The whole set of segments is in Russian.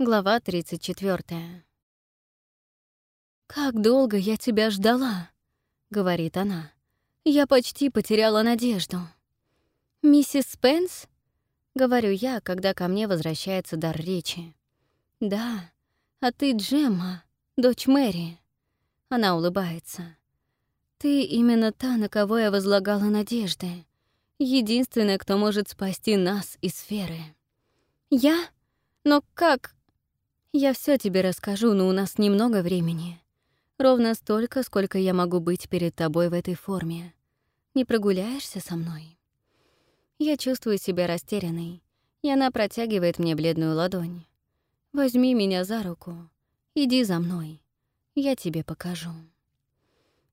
Глава 34. «Как долго я тебя ждала», — говорит она. «Я почти потеряла надежду». «Миссис Спенс?» — говорю я, когда ко мне возвращается дар речи. «Да, а ты Джемма, дочь Мэри». Она улыбается. «Ты именно та, на кого я возлагала надежды. Единственная, кто может спасти нас из сферы». «Я? Но как?» Я все тебе расскажу, но у нас немного времени. Ровно столько, сколько я могу быть перед тобой в этой форме. Не прогуляешься со мной? Я чувствую себя растерянной, и она протягивает мне бледную ладонь. Возьми меня за руку. Иди за мной. Я тебе покажу.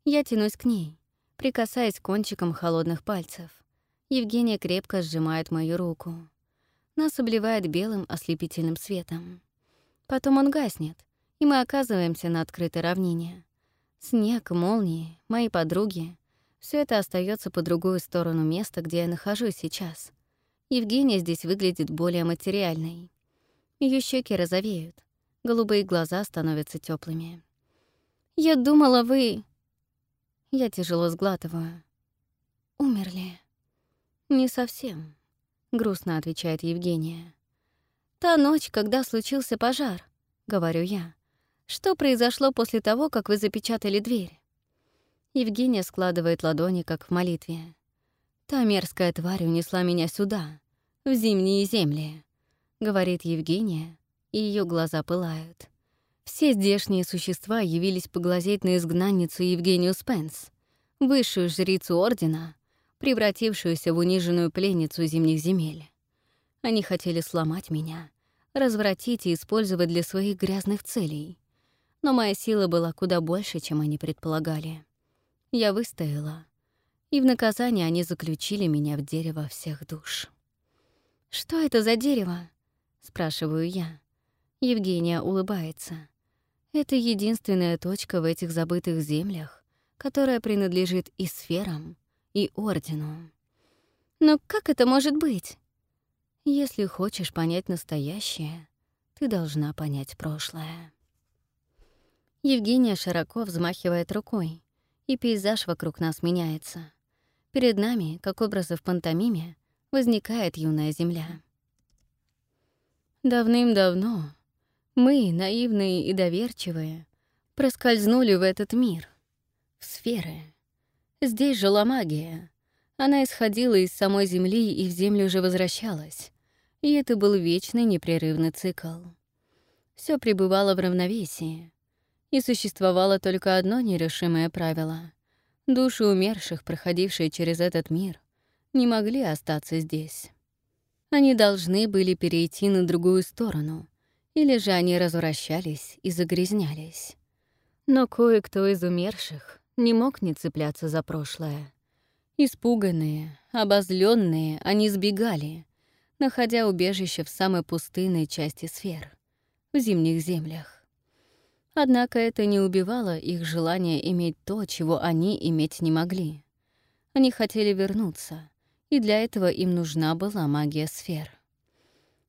Я тянусь к ней, прикасаясь кончиком холодных пальцев. Евгения крепко сжимает мою руку. Нас обливает белым ослепительным светом. Потом он гаснет, и мы оказываемся на открытой равнине. Снег, молнии, мои подруги — все это остается по другую сторону места, где я нахожусь сейчас. Евгения здесь выглядит более материальной. Ее щеки розовеют, голубые глаза становятся теплыми. «Я думала, вы...» Я тяжело сглатываю. «Умерли?» «Не совсем», — грустно отвечает Евгения. «Та ночь, когда случился пожар», — говорю я. «Что произошло после того, как вы запечатали дверь?» Евгения складывает ладони, как в молитве. «Та мерзкая тварь унесла меня сюда, в зимние земли», — говорит Евгения, и ее глаза пылают. Все здешние существа явились поглазеть на изгнанницу Евгению Спенс, высшую жрицу Ордена, превратившуюся в униженную пленницу зимних земель. Они хотели сломать меня, развратить и использовать для своих грязных целей. Но моя сила была куда больше, чем они предполагали. Я выстояла, и в наказание они заключили меня в дерево всех душ. «Что это за дерево?» — спрашиваю я. Евгения улыбается. Это единственная точка в этих забытых землях, которая принадлежит и сферам, и Ордену. «Но как это может быть?» Если хочешь понять настоящее, ты должна понять прошлое. Евгения широко взмахивает рукой, и пейзаж вокруг нас меняется. Перед нами, как образы в пантомиме, возникает юная земля. Давным-давно мы, наивные и доверчивые, проскользнули в этот мир, в сферы. Здесь жила магия. Она исходила из самой Земли и в Землю уже возвращалась и это был вечный непрерывный цикл. Все пребывало в равновесии, и существовало только одно нерешимое правило. Души умерших, проходившие через этот мир, не могли остаться здесь. Они должны были перейти на другую сторону, или же они развращались и загрязнялись. Но кое-кто из умерших не мог не цепляться за прошлое. Испуганные, обозленные, они сбегали, находя убежище в самой пустынной части сфер, в зимних землях. Однако это не убивало их желание иметь то, чего они иметь не могли. Они хотели вернуться, и для этого им нужна была магия сфер.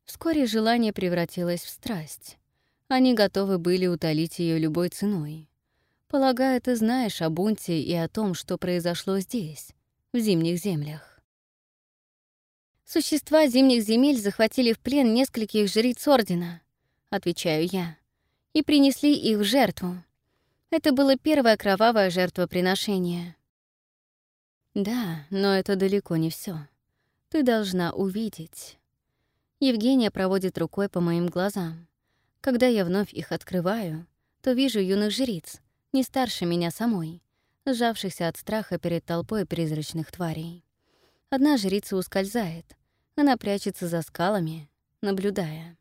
Вскоре желание превратилось в страсть. Они готовы были утолить ее любой ценой. Полагаю, ты знаешь о бунте и о том, что произошло здесь, в зимних землях. «Существа зимних земель захватили в плен нескольких жриц Ордена», — отвечаю я, «и принесли их в жертву. Это было первое кровавое жертвоприношение». «Да, но это далеко не все. Ты должна увидеть». Евгения проводит рукой по моим глазам. Когда я вновь их открываю, то вижу юных жриц, не старше меня самой, сжавшихся от страха перед толпой призрачных тварей. Одна жрица ускользает. Она прячется за скалами, наблюдая.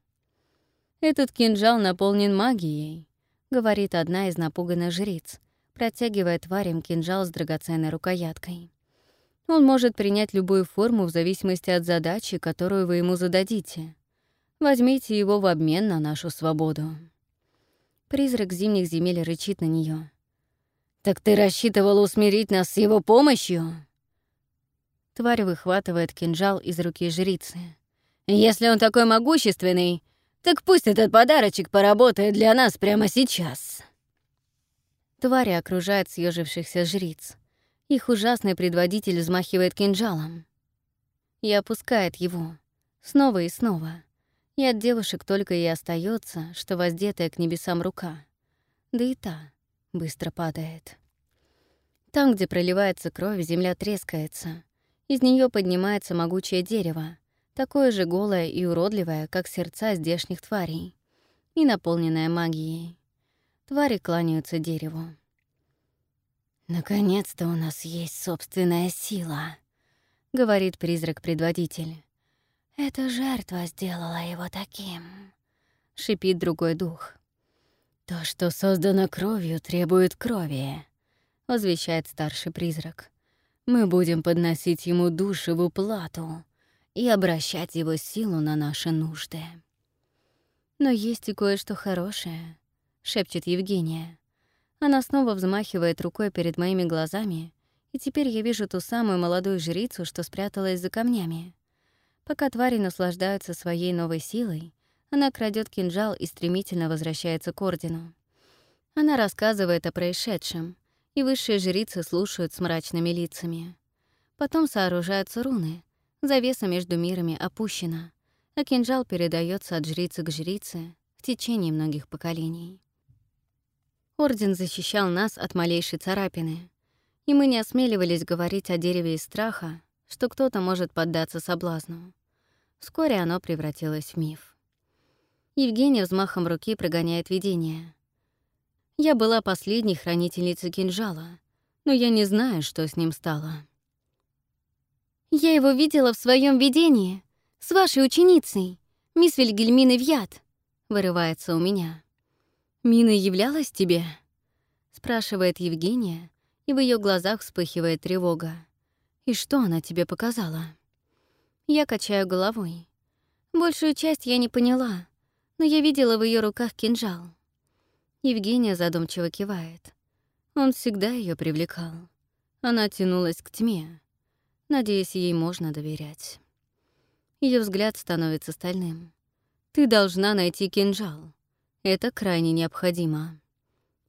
«Этот кинжал наполнен магией», — говорит одна из напуганных жриц, протягивая тварям кинжал с драгоценной рукояткой. «Он может принять любую форму в зависимости от задачи, которую вы ему зададите. Возьмите его в обмен на нашу свободу». Призрак зимних земель рычит на нее. «Так ты рассчитывала усмирить нас с его помощью?» Тварь выхватывает кинжал из руки жрицы. «Если он такой могущественный, Так пусть этот подарочек поработает для нас прямо сейчас. Твари окружают съежившихся жриц. Их ужасный предводитель взмахивает кинжалом. И опускает его. Снова и снова. И от девушек только и остается, что воздетая к небесам рука. Да и та быстро падает. Там, где проливается кровь, земля трескается. Из нее поднимается могучее дерево, такое же голое и уродливое, как сердца здешних тварей, и наполненное магией. Твари кланяются дереву. «Наконец-то у нас есть собственная сила», — говорит призрак-предводитель. «Эта жертва сделала его таким», — шипит другой дух. «То, что создано кровью, требует крови», — возвещает старший призрак. «Мы будем подносить ему душевую плату и обращать его силу на наши нужды». «Но есть и кое-что хорошее», — шепчет Евгения. Она снова взмахивает рукой перед моими глазами, и теперь я вижу ту самую молодую жрицу, что спряталась за камнями. Пока твари наслаждаются своей новой силой, она крадет кинжал и стремительно возвращается к ордену. Она рассказывает о происшедшем, и высшие жрицы слушают с мрачными лицами. Потом сооружаются руны, завеса между мирами опущена, а кинжал передается от жрицы к жрице в течение многих поколений. Орден защищал нас от малейшей царапины, и мы не осмеливались говорить о дереве из страха, что кто-то может поддаться соблазну. Вскоре оно превратилось в миф. Евгения взмахом руки прогоняет видение. Я была последней хранительницей кинжала, но я не знаю, что с ним стало. «Я его видела в своем видении, с вашей ученицей, мисс Вильгельминой Вьят», — вырывается у меня. «Мина являлась тебе?» — спрашивает Евгения, и в ее глазах вспыхивает тревога. «И что она тебе показала?» Я качаю головой. Большую часть я не поняла, но я видела в ее руках кинжал. Евгения задумчиво кивает. Он всегда ее привлекал. Она тянулась к тьме. Надеюсь, ей можно доверять. Ее взгляд становится стальным. «Ты должна найти кинжал. Это крайне необходимо».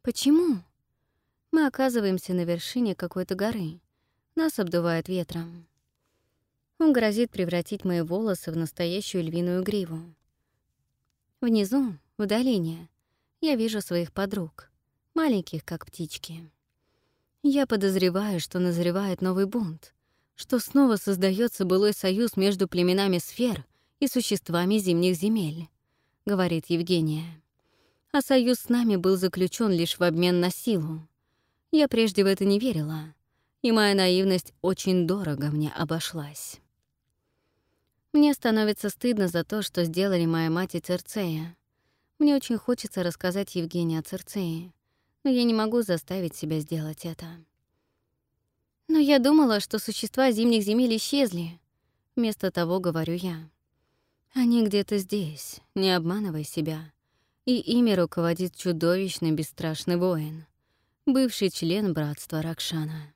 «Почему?» Мы оказываемся на вершине какой-то горы. Нас обдувает ветром. Он грозит превратить мои волосы в настоящую львиную гриву. Внизу, в долине, я вижу своих подруг, маленьких, как птички. Я подозреваю, что назревает новый бунт, что снова создается былой союз между племенами сфер и существами зимних земель, говорит Евгения. А союз с нами был заключен лишь в обмен на силу. Я прежде в это не верила, и моя наивность очень дорого мне обошлась. Мне становится стыдно за то, что сделали моя мать и Церцея. Мне очень хочется рассказать Евгении о Церцее, но я не могу заставить себя сделать это. Но я думала, что существа зимних земель исчезли. Вместо того говорю я. Они где-то здесь, не обманывай себя. И ими руководит чудовищный бесстрашный воин, бывший член братства Ракшана.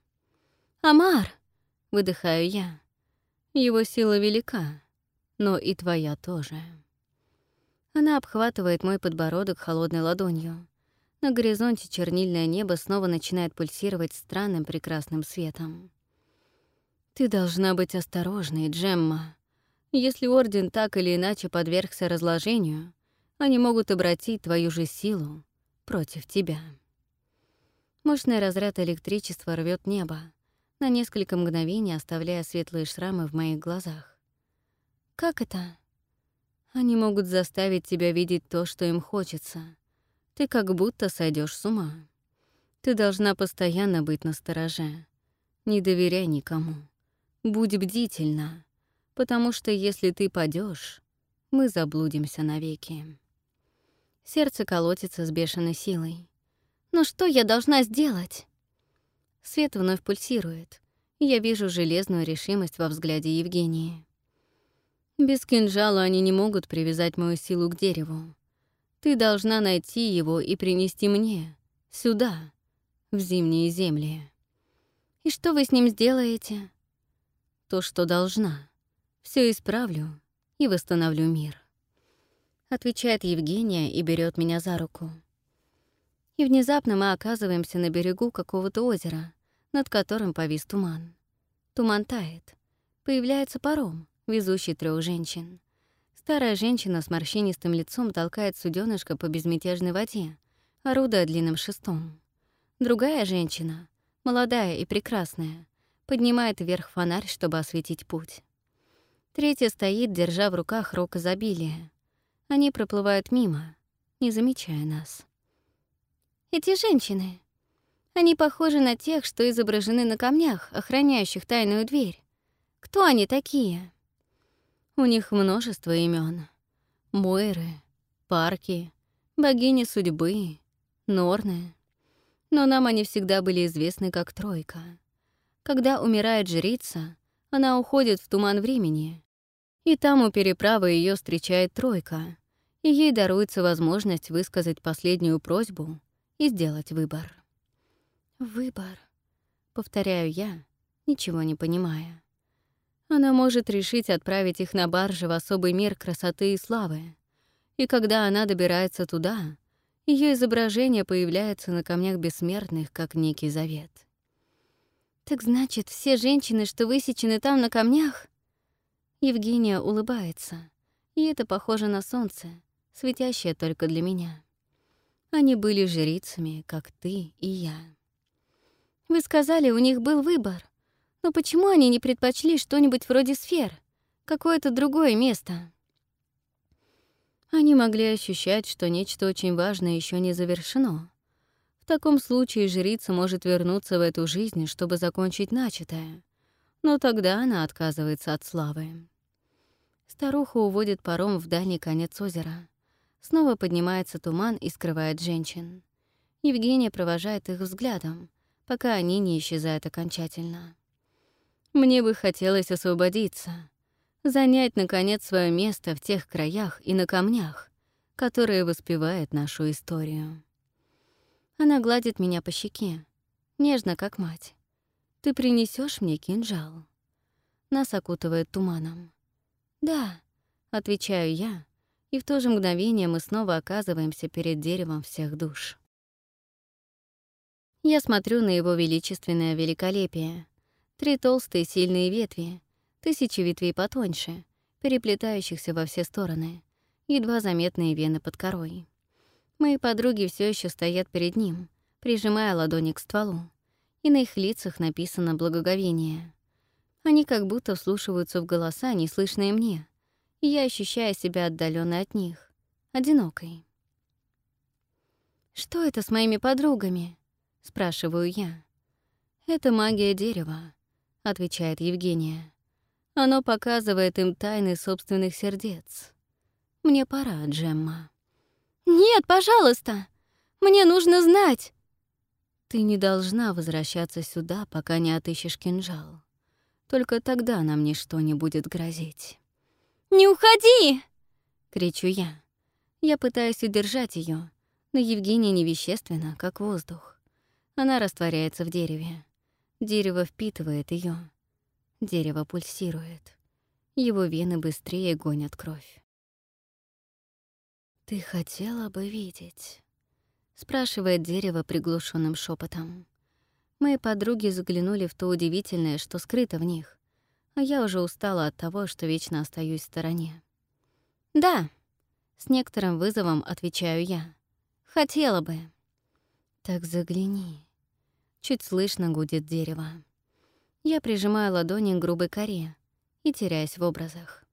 «Амар!» — выдыхаю я. Его сила велика, но и твоя тоже. Она обхватывает мой подбородок холодной ладонью. На горизонте чернильное небо снова начинает пульсировать странным прекрасным светом. Ты должна быть осторожной, Джемма. Если Орден так или иначе подвергся разложению, они могут обратить твою же силу против тебя. Мощный разряд электричества рвет небо, на несколько мгновений оставляя светлые шрамы в моих глазах. Как это? Они могут заставить тебя видеть то, что им хочется. Ты как будто сойдешь с ума. Ты должна постоянно быть настороже. Не доверяй никому. Будь бдительна, потому что если ты падешь, мы заблудимся навеки. Сердце колотится с бешеной силой. Но что я должна сделать? Свет вновь пульсирует, я вижу железную решимость во взгляде Евгении. Без кинжала они не могут привязать мою силу к дереву. Ты должна найти его и принести мне, сюда, в зимние земли. И что вы с ним сделаете? То, что должна. Все исправлю и восстановлю мир. отвечает Евгения и берет меня за руку. И внезапно мы оказываемся на берегу какого-то озера, над которым повис туман. Туман тает. Появляется паром, везущий трех женщин. Старая женщина с морщинистым лицом толкает суденышко по безмятежной воде, орудуя длинным шестом. Другая женщина, молодая и прекрасная, поднимает вверх фонарь, чтобы осветить путь. Третья стоит, держа в руках рог изобилия. Они проплывают мимо, не замечая нас. Эти женщины, они похожи на тех, что изображены на камнях, охраняющих тайную дверь. Кто они такие? У них множество имен: Мойры, Парки, богини судьбы, Норны. Но нам они всегда были известны как Тройка. Когда умирает жрица, она уходит в туман времени, и там у переправы ее встречает Тройка, и ей даруется возможность высказать последнюю просьбу и сделать выбор. «Выбор», — повторяю я, ничего не понимая. Она может решить отправить их на барже в особый мир красоты и славы. И когда она добирается туда, ее изображение появляется на камнях бессмертных, как некий завет. «Так значит, все женщины, что высечены там на камнях?» Евгения улыбается, и это похоже на солнце, светящее только для меня. Они были жрицами, как ты и я. Вы сказали, у них был выбор. Но почему они не предпочли что-нибудь вроде сфер? Какое-то другое место? Они могли ощущать, что нечто очень важное еще не завершено. В таком случае жрица может вернуться в эту жизнь, чтобы закончить начатое. Но тогда она отказывается от славы. Старуха уводит паром в дальний конец озера. Снова поднимается туман и скрывает женщин. Евгения провожает их взглядом, пока они не исчезают окончательно. Мне бы хотелось освободиться, занять, наконец, свое место в тех краях и на камнях, которые воспевают нашу историю. Она гладит меня по щеке, нежно, как мать. «Ты принесешь мне кинжал?» Нас окутывает туманом. «Да», — отвечаю я, и в то же мгновение мы снова оказываемся перед деревом всех душ. Я смотрю на его величественное великолепие, Три толстые сильные ветви, тысячи ветвей потоньше, переплетающихся во все стороны, едва заметные вены под корой. Мои подруги все еще стоят перед ним, прижимая ладони к стволу, и на их лицах написано благоговение. Они как будто вслушиваются в голоса, неслышные мне, и я ощущаю себя отдаленной от них, одинокой. «Что это с моими подругами?» — спрашиваю я. «Это магия дерева», — отвечает Евгения. «Оно показывает им тайны собственных сердец. Мне пора, Джемма». «Нет, пожалуйста! Мне нужно знать!» «Ты не должна возвращаться сюда, пока не отыщешь кинжал. Только тогда нам ничто не будет грозить». «Не уходи!» — кричу я. Я пытаюсь удержать ее, но Евгения невещественна, как воздух. Она растворяется в дереве. Дерево впитывает ее. Дерево пульсирует. Его вены быстрее гонят кровь. «Ты хотела бы видеть?» — спрашивает дерево приглушенным шепотом. Мои подруги заглянули в то удивительное, что скрыто в них, а я уже устала от того, что вечно остаюсь в стороне. «Да», — с некоторым вызовом отвечаю я. «Хотела бы». «Так загляни», Чуть слышно гудит дерево. Я прижимаю ладони к грубой коре и теряюсь в образах.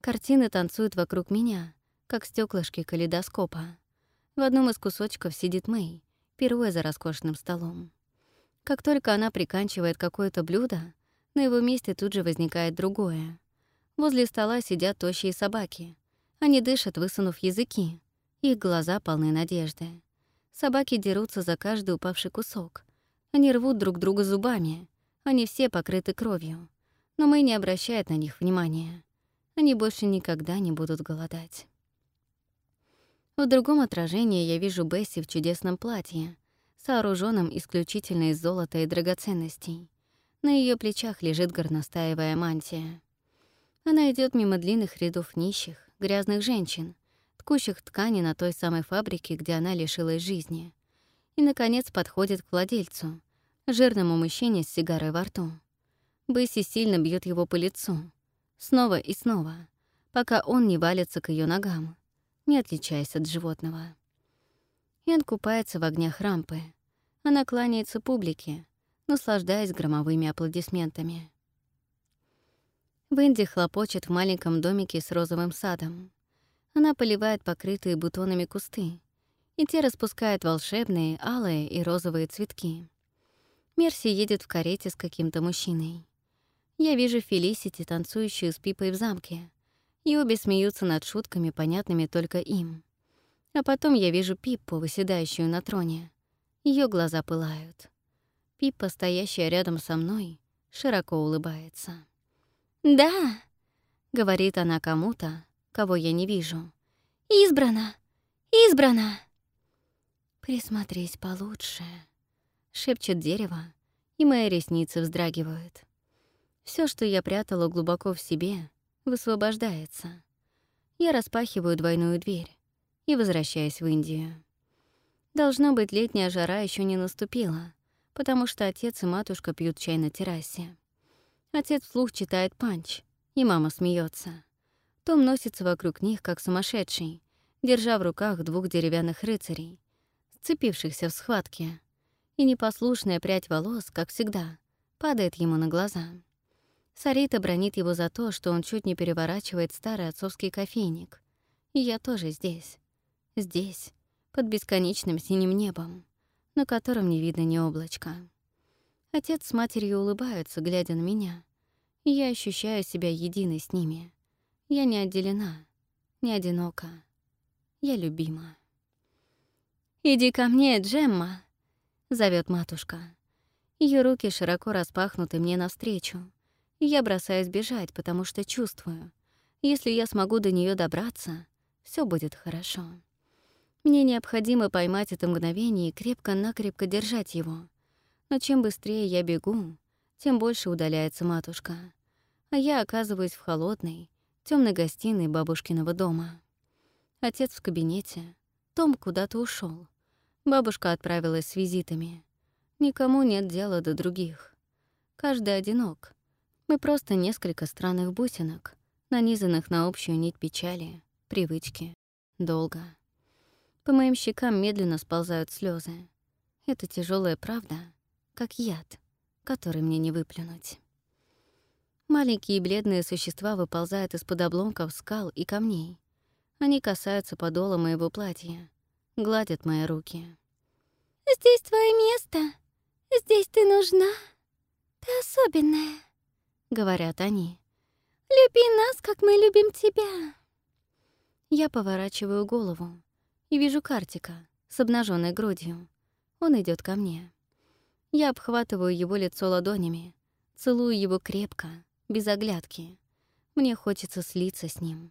Картины танцуют вокруг меня, как стеклышки калейдоскопа. В одном из кусочков сидит Мэй, пируя за роскошным столом. Как только она приканчивает какое-то блюдо, на его месте тут же возникает другое. Возле стола сидят тощие собаки. Они дышат, высунув языки. Их глаза полны надежды. Собаки дерутся за каждый упавший кусок, они рвут друг друга зубами. Они все покрыты кровью. Но мы не обращает на них внимания. Они больше никогда не будут голодать. В другом отражении я вижу Бесси в чудесном платье, сооруженном исключительно из золота и драгоценностей. На ее плечах лежит горностаевая мантия. Она идет мимо длинных рядов нищих, грязных женщин, кущах ткани на той самой фабрике, где она лишилась жизни. И, наконец, подходит к владельцу, жирному мужчине с сигарой во рту. Бесси сильно бьет его по лицу, снова и снова, пока он не валится к ее ногам, не отличаясь от животного. Эн купается в огнях рампы. Она кланяется публике, наслаждаясь громовыми аплодисментами. Венди хлопочет в маленьком домике с розовым садом. Она поливает покрытые бутонами кусты, и те распускают волшебные алые и розовые цветки. Мерси едет в карете с каким-то мужчиной. Я вижу Фелисити, танцующую с Пипой в замке, и обе смеются над шутками, понятными только им. А потом я вижу Пиппу, выседающую на троне. Ее глаза пылают. Пиппа, стоящая рядом со мной, широко улыбается. «Да», — говорит она кому-то, кого я не вижу. «Избрана! Избрана!» «Присмотрись получше», — шепчет дерево, и мои ресницы вздрагивают. Все, что я прятала глубоко в себе, высвобождается. Я распахиваю двойную дверь и возвращаюсь в Индию. Должно быть, летняя жара еще не наступила, потому что отец и матушка пьют чай на террасе. Отец вслух читает панч, и мама смеется. Том носится вокруг них, как сумасшедший, держа в руках двух деревянных рыцарей, сцепившихся в схватке, и непослушная прядь волос, как всегда, падает ему на глаза. Сарита бронит его за то, что он чуть не переворачивает старый отцовский кофейник. И я тоже здесь. Здесь, под бесконечным синим небом, на котором не видно ни облачка. Отец с матерью улыбаются, глядя на меня, и я ощущаю себя единой с ними. Я не отделена, не одинока. Я любима. «Иди ко мне, Джемма!» — зовет матушка. Ее руки широко распахнуты мне навстречу, я бросаюсь бежать, потому что чувствую, если я смогу до нее добраться, все будет хорошо. Мне необходимо поймать это мгновение и крепко-накрепко держать его — но чем быстрее я бегу, тем больше удаляется матушка. А я оказываюсь в холодной, темной гостиной бабушкиного дома. Отец в кабинете, Том куда-то ушел. Бабушка отправилась с визитами. Никому нет дела до других. Каждый одинок. Мы просто несколько странных бусинок, нанизанных на общую нить печали, привычки, долга. По моим щекам медленно сползают слезы. Это тяжелая правда — как яд, который мне не выплюнуть. Маленькие бледные существа выползают из-под обломков скал и камней. Они касаются подола моего платья, гладят мои руки. «Здесь твое место. Здесь ты нужна. Ты особенная», — говорят они. «Люби нас, как мы любим тебя». Я поворачиваю голову и вижу Картика с обнаженной грудью. Он идет ко мне. Я обхватываю его лицо ладонями, целую его крепко, без оглядки. Мне хочется слиться с ним.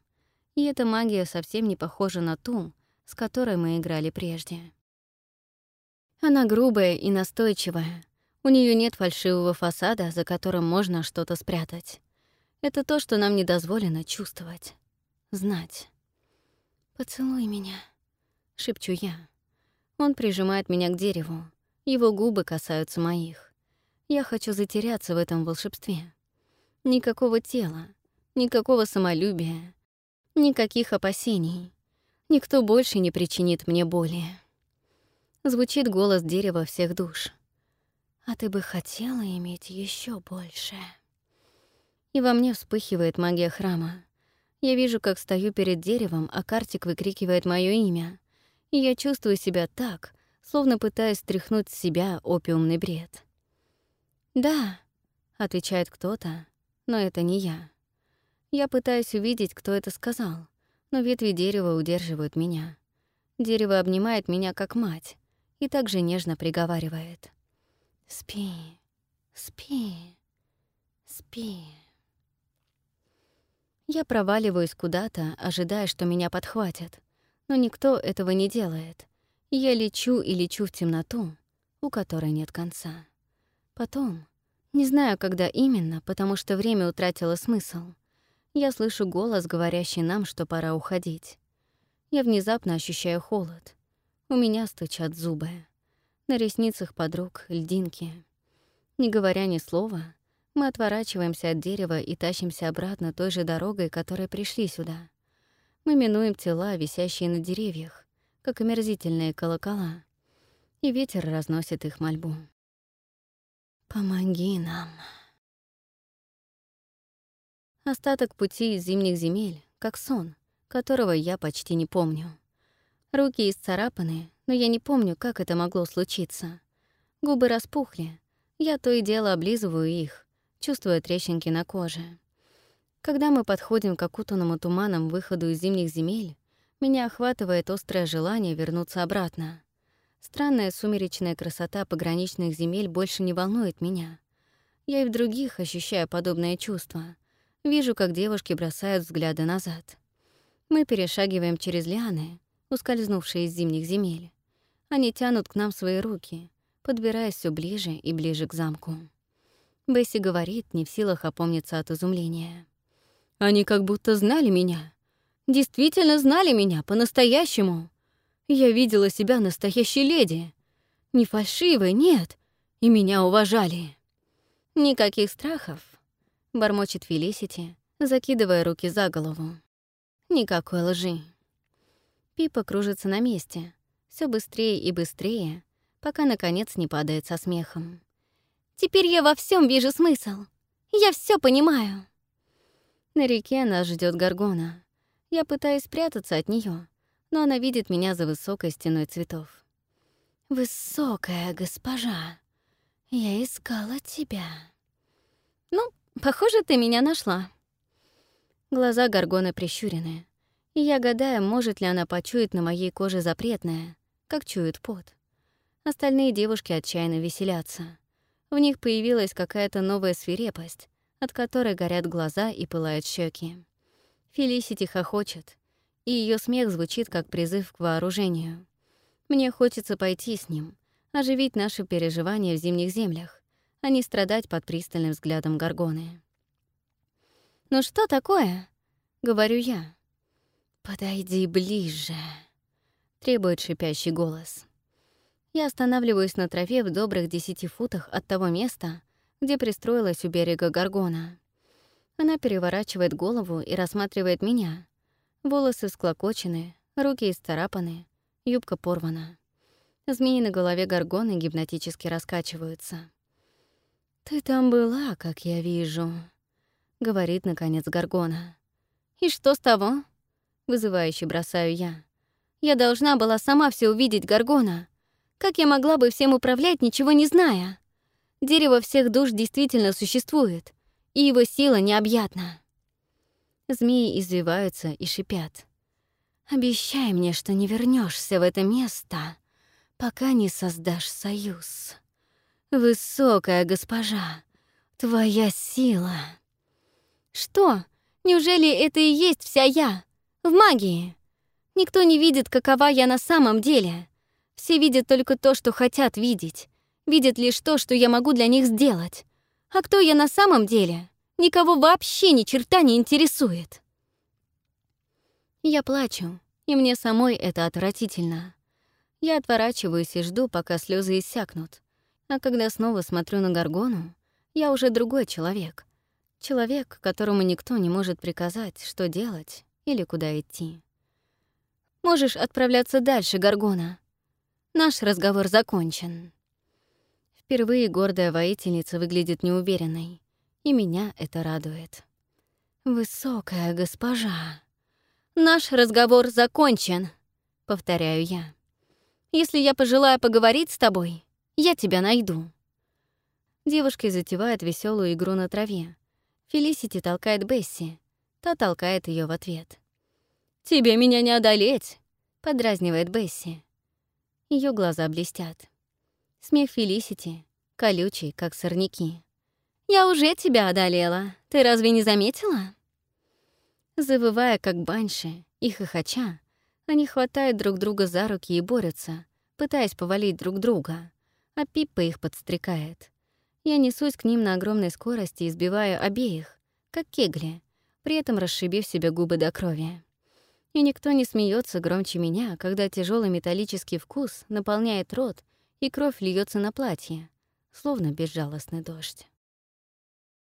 И эта магия совсем не похожа на ту, с которой мы играли прежде. Она грубая и настойчивая. У нее нет фальшивого фасада, за которым можно что-то спрятать. Это то, что нам не дозволено чувствовать, знать. «Поцелуй меня», — шепчу я. Он прижимает меня к дереву, его губы касаются моих. Я хочу затеряться в этом волшебстве. Никакого тела, никакого самолюбия, никаких опасений. Никто больше не причинит мне боли. Звучит голос дерева всех душ. А ты бы хотела иметь еще больше. И во мне вспыхивает магия храма. Я вижу, как стою перед деревом, а Картик выкрикивает мое имя. И я чувствую себя так, словно пытаясь стряхнуть с себя опиумный бред. «Да», — отвечает кто-то, но это не я. Я пытаюсь увидеть, кто это сказал, но ветви дерева удерживают меня. Дерево обнимает меня как мать и также нежно приговаривает. «Спи, спи, спи». Я проваливаюсь куда-то, ожидая, что меня подхватят, но никто этого не делает, я лечу и лечу в темноту, у которой нет конца. Потом, не знаю, когда именно, потому что время утратило смысл, я слышу голос, говорящий нам, что пора уходить. Я внезапно ощущаю холод. У меня стучат зубы. На ресницах подруг льдинки. Не говоря ни слова, мы отворачиваемся от дерева и тащимся обратно той же дорогой, которой пришли сюда. Мы минуем тела, висящие на деревьях, как омерзительные колокола, и ветер разносит их мольбу. «Помоги нам». Остаток пути из зимних земель, как сон, которого я почти не помню. Руки исцарапаны, но я не помню, как это могло случиться. Губы распухли, я то и дело облизываю их, чувствуя трещинки на коже. Когда мы подходим к окутанному туманом выходу из зимних земель, меня охватывает острое желание вернуться обратно. Странная сумеречная красота пограничных земель больше не волнует меня. Я и в других ощущаю подобное чувство. Вижу, как девушки бросают взгляды назад. Мы перешагиваем через лианы, ускользнувшие из зимних земель. Они тянут к нам свои руки, подбираясь все ближе и ближе к замку. Бесси говорит, не в силах опомниться от изумления. «Они как будто знали меня. Действительно знали меня, по-настоящему. Я видела себя настоящей леди. Не фальшивой, нет. И меня уважали. Никаких страхов, бормочет Фелисити, закидывая руки за голову. Никакой лжи. Пипа кружится на месте, все быстрее и быстрее, пока, наконец, не падает со смехом. «Теперь я во всем вижу смысл. Я все понимаю». На реке нас ждет Гаргона. Я пытаюсь спрятаться от нее, но она видит меня за высокой стеной цветов. «Высокая госпожа, я искала тебя». «Ну, похоже, ты меня нашла». Глаза Гаргоны прищурены, и я гадаю, может ли она почуять на моей коже запретное, как чует пот. Остальные девушки отчаянно веселятся. В них появилась какая-то новая свирепость, от которой горят глаза и пылают щеки. Фелисити хохочет, и ее смех звучит как призыв к вооружению. Мне хочется пойти с ним, оживить наши переживания в зимних землях, а не страдать под пристальным взглядом Гаргоны. «Ну что такое?» — говорю я. «Подойди ближе», — требует шипящий голос. Я останавливаюсь на траве в добрых десяти футах от того места, где пристроилась у берега Гаргона. Она переворачивает голову и рассматривает меня, Волосы всклокочены, руки исцарапаны, юбка порвана. Змеи на голове горгоны гипнотически раскачиваются. «Ты там была, как я вижу», — говорит, наконец, горгона. «И что с того?» — вызывающе бросаю я. «Я должна была сама все увидеть, горгона. Как я могла бы всем управлять, ничего не зная? Дерево всех душ действительно существует, и его сила необъятна». Змеи извиваются и шипят. «Обещай мне, что не вернешься в это место, пока не создашь союз. Высокая госпожа, твоя сила». «Что? Неужели это и есть вся я? В магии? Никто не видит, какова я на самом деле. Все видят только то, что хотят видеть. Видят лишь то, что я могу для них сделать. А кто я на самом деле?» Никого вообще ни черта не интересует. Я плачу, и мне самой это отвратительно. Я отворачиваюсь и жду, пока слезы иссякнут. А когда снова смотрю на Гаргону, я уже другой человек. Человек, которому никто не может приказать, что делать или куда идти. Можешь отправляться дальше, Гаргона. Наш разговор закончен. Впервые гордая воительница выглядит неуверенной и меня это радует. «Высокая госпожа, наш разговор закончен», — повторяю я. «Если я пожелаю поговорить с тобой, я тебя найду». Девушки затевают веселую игру на траве. Фелисити толкает Бесси, та толкает ее в ответ. «Тебе меня не одолеть!» — подразнивает Бесси. Ее глаза блестят. Смех Фелисити, колючий, как сорняки. Я уже тебя одолела. Ты разве не заметила?» Завывая, как банши, и хохоча, они хватают друг друга за руки и борются, пытаясь повалить друг друга, а Пиппа их подстрекает. Я несусь к ним на огромной скорости и сбиваю обеих, как кегли, при этом расшибив себе губы до крови. И никто не смеется громче меня, когда тяжелый металлический вкус наполняет рот и кровь льется на платье, словно безжалостный дождь.